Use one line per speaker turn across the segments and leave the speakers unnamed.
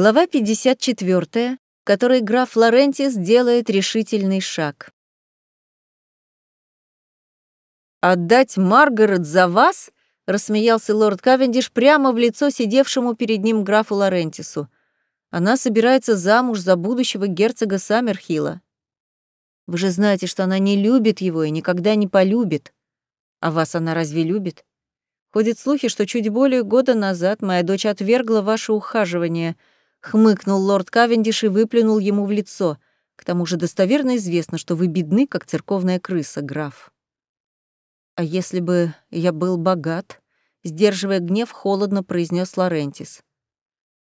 Глава 54, в которой граф Лорентис делает решительный шаг. «Отдать Маргарет за вас?» — рассмеялся лорд Кавендиш прямо в лицо сидевшему перед ним графу Лорентису. «Она собирается замуж за будущего герцога Саммерхилла. Вы же знаете, что она не любит его и никогда не полюбит. А вас она разве любит? Ходят слухи, что чуть более года назад моя дочь отвергла ваше ухаживание — хмыкнул лорд Кавендиш и выплюнул ему в лицо. К тому же достоверно известно, что вы бедны, как церковная крыса, граф. А если бы я был богат, сдерживая гнев, холодно произнес Лорентис.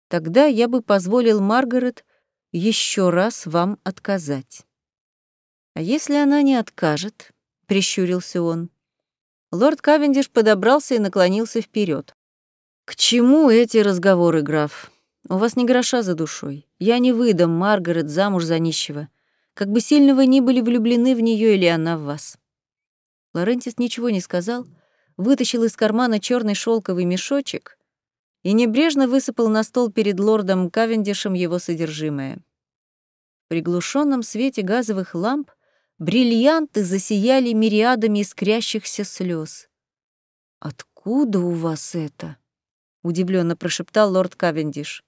Тогда я бы позволил Маргарет еще раз вам отказать. А если она не откажет, прищурился он. Лорд Кавендиш подобрался и наклонился вперед. К чему эти разговоры, граф? У вас не гроша за душой. Я не выдам Маргарет замуж за нищего. Как бы сильно вы ни были влюблены в нее или она в вас. Лорентис ничего не сказал, вытащил из кармана черный шелковый мешочек и небрежно высыпал на стол перед лордом Кавендишем его содержимое. В приглушенном свете газовых ламп бриллианты засияли мириадами искрящихся слез. «Откуда у вас это?» — удивленно прошептал лорд Кавендиш.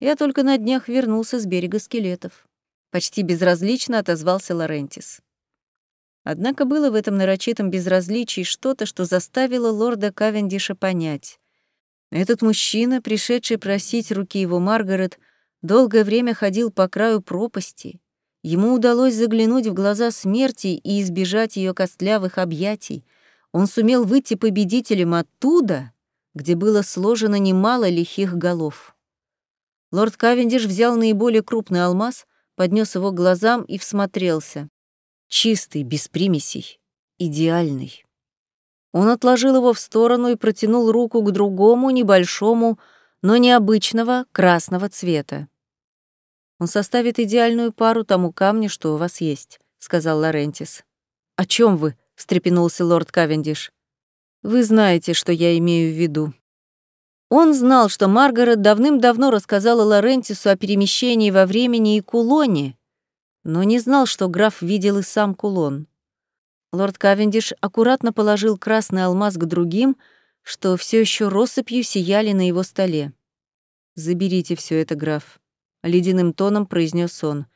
Я только на днях вернулся с берега скелетов. Почти безразлично отозвался Лорентис. Однако было в этом нарочитом безразличии что-то, что заставило лорда Кавендиша понять. Этот мужчина, пришедший просить руки его Маргарет, долгое время ходил по краю пропасти. Ему удалось заглянуть в глаза смерти и избежать ее костлявых объятий. Он сумел выйти победителем оттуда, где было сложено немало лихих голов. Лорд Кавендиш взял наиболее крупный алмаз, поднес его к глазам и всмотрелся. Чистый, без примесей, идеальный. Он отложил его в сторону и протянул руку к другому, небольшому, но необычного красного цвета. «Он составит идеальную пару тому камню, что у вас есть», — сказал Лорентис. «О чем вы?» — встрепенулся лорд Кавендиш. «Вы знаете, что я имею в виду», он знал, что Маргарет давным-давно рассказала Лорентису о перемещении во времени и кулоне, но не знал, что граф видел и сам кулон. Лорд Кавендиш аккуратно положил красный алмаз к другим, что все еще россыпью сияли на его столе. «Заберите все это, граф», — ледяным тоном произнес он.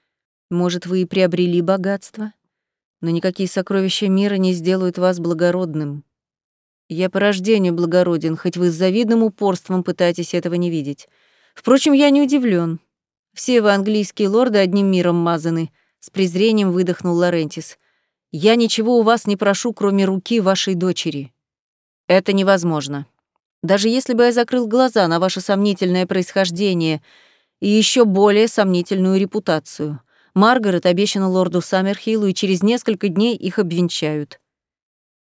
«Может, вы и приобрели богатство, но никакие сокровища мира не сделают вас благородным. Я по рождению благороден, хоть вы с завидным упорством пытаетесь этого не видеть. Впрочем, я не удивлен. Все вы английские лорды одним миром мазаны, с презрением выдохнул Лорентис. Я ничего у вас не прошу, кроме руки вашей дочери. Это невозможно. Даже если бы я закрыл глаза на ваше сомнительное происхождение и еще более сомнительную репутацию. Маргарет обещана лорду Саммерхиллу, и через несколько дней их обвенчают.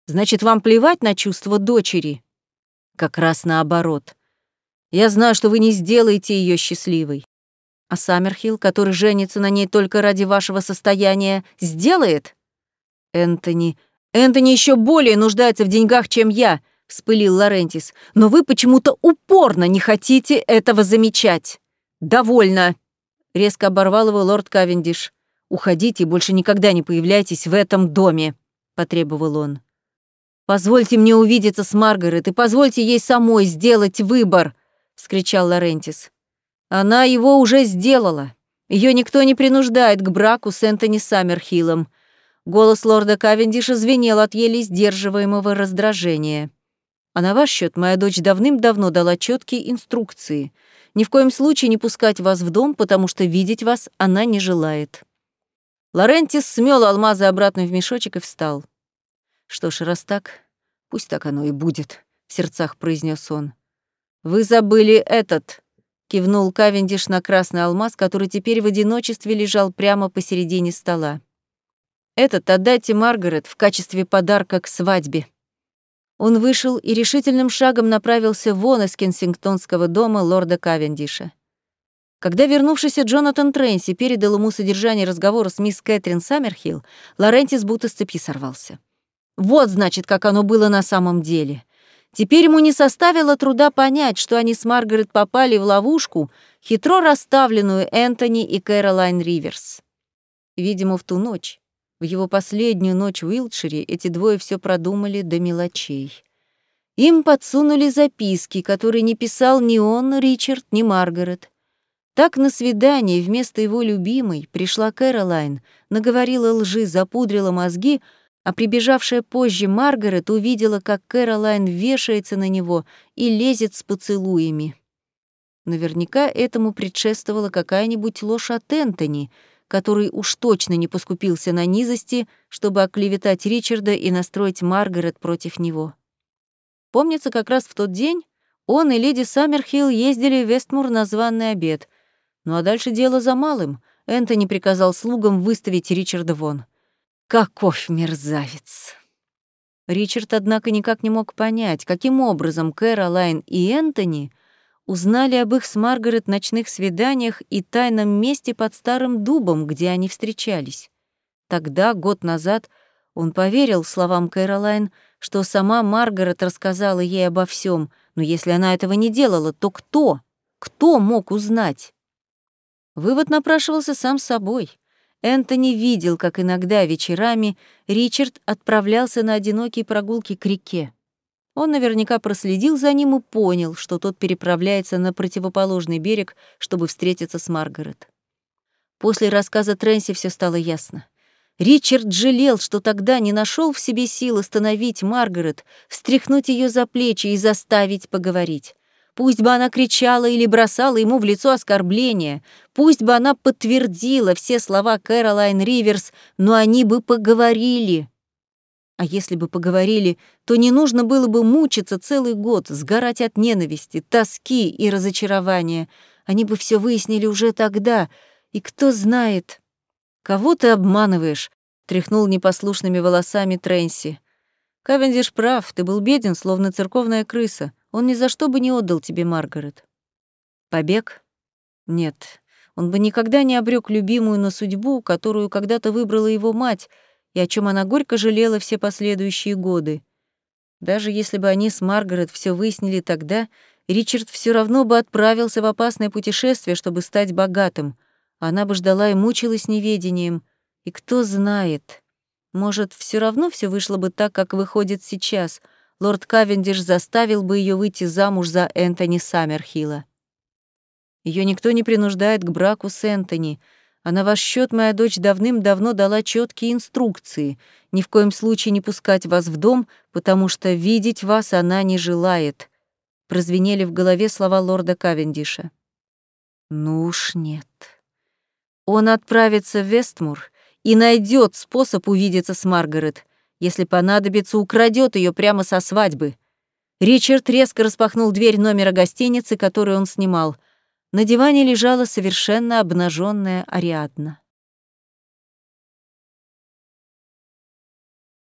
Значит, вам плевать на чувства дочери? Как раз наоборот. Я знаю, что вы не сделаете ее счастливой. А Саммерхилл, который женится на ней только ради вашего состояния, сделает? Энтони... Энтони еще более нуждается в деньгах, чем я, вспылил Лорентис. Но вы почему-то упорно не хотите этого замечать. Довольно. Резко оборвал его лорд Кавендиш. «Уходите и больше никогда не появляйтесь в этом доме», — потребовал он. «Позвольте мне увидеться с Маргарет и позвольте ей самой сделать выбор!» — вскричал Лорентис. «Она его уже сделала. Ее никто не принуждает к браку с Энтони Саммерхиллом». Голос лорда Кавендиша звенел от еле сдерживаемого раздражения. «А на ваш счет моя дочь давным-давно дала четкие инструкции. Ни в коем случае не пускать вас в дом, потому что видеть вас она не желает». Лорентис смел алмазы обратно в мешочек и встал. Что ж, раз так, пусть так оно и будет, в сердцах произнес он. Вы забыли этот, кивнул Кавендиш на красный алмаз, который теперь в одиночестве лежал прямо посередине стола. Этот отдайте Маргарет в качестве подарка к свадьбе. Он вышел и решительным шагом направился вон из кенсингтонского дома лорда Кавендиша. Когда вернувшийся Джонатан Трейнси передал ему содержание разговора с мисс Кэтрин Саммерхилл, Лорентис будто с цепи сорвался. Вот, значит, как оно было на самом деле. Теперь ему не составило труда понять, что они с Маргарет попали в ловушку, хитро расставленную Энтони и Кэролайн Риверс. Видимо, в ту ночь, в его последнюю ночь в Уилтшире, эти двое все продумали до мелочей. Им подсунули записки, которые не писал ни он, Ричард, ни Маргарет. Так на свидание вместо его любимой пришла Кэролайн, наговорила лжи, запудрила мозги, а прибежавшая позже Маргарет увидела, как Кэролайн вешается на него и лезет с поцелуями. Наверняка этому предшествовала какая-нибудь ложь от Энтони, который уж точно не поскупился на низости, чтобы оклеветать Ричарда и настроить Маргарет против него. Помнится, как раз в тот день он и леди Саммерхилл ездили в Вестмур на званный обед. Ну а дальше дело за малым. Энтони приказал слугам выставить Ричарда вон. Каков мерзавец! Ричард, однако, никак не мог понять, каким образом Кэролайн и Энтони узнали об их с Маргарет ночных свиданиях и тайном месте под старым дубом, где они встречались. Тогда, год назад, он поверил словам Кэролайн, что сама Маргарет рассказала ей обо всем, но если она этого не делала, то кто? Кто мог узнать? Вывод напрашивался сам собой. Энтони видел, как иногда вечерами Ричард отправлялся на одинокие прогулки к реке. Он наверняка проследил за ним и понял, что тот переправляется на противоположный берег, чтобы встретиться с Маргарет. После рассказа Трэнси все стало ясно. Ричард жалел, что тогда не нашел в себе сил остановить Маргарет, встряхнуть ее за плечи и заставить поговорить. Пусть бы она кричала или бросала ему в лицо оскорбления, пусть бы она подтвердила все слова Кэролайн Риверс, но они бы поговорили. А если бы поговорили, то не нужно было бы мучиться целый год, сгорать от ненависти, тоски и разочарования. Они бы все выяснили уже тогда, и кто знает... «Кого ты обманываешь?» — тряхнул непослушными волосами Трэнси. «Кавендиш прав, ты был беден, словно церковная крыса. Он ни за что бы не отдал тебе Маргарет». «Побег?» «Нет, он бы никогда не обрек любимую на судьбу, которую когда-то выбрала его мать, и о чем она горько жалела все последующие годы. Даже если бы они с Маргарет все выяснили тогда, Ричард все равно бы отправился в опасное путешествие, чтобы стать богатым. Она бы ждала и мучилась неведением. И кто знает, может, все равно все вышло бы так, как выходит сейчас. Лорд Кавендиш заставил бы ее выйти замуж за Энтони Саммерхилла. Ее никто не принуждает к браку с Энтони. А на ваш счет моя дочь давным-давно дала четкие инструкции. Ни в коем случае не пускать вас в дом, потому что видеть вас она не желает. Прозвенели в голове слова лорда Кавендиша. Ну уж нет. Он отправится в Вестмур и найдет способ увидеться с Маргарет. Если понадобится, украдет ее прямо со свадьбы. Ричард резко распахнул дверь номера гостиницы, которую он снимал. На диване лежала совершенно обнаженная Ариадна.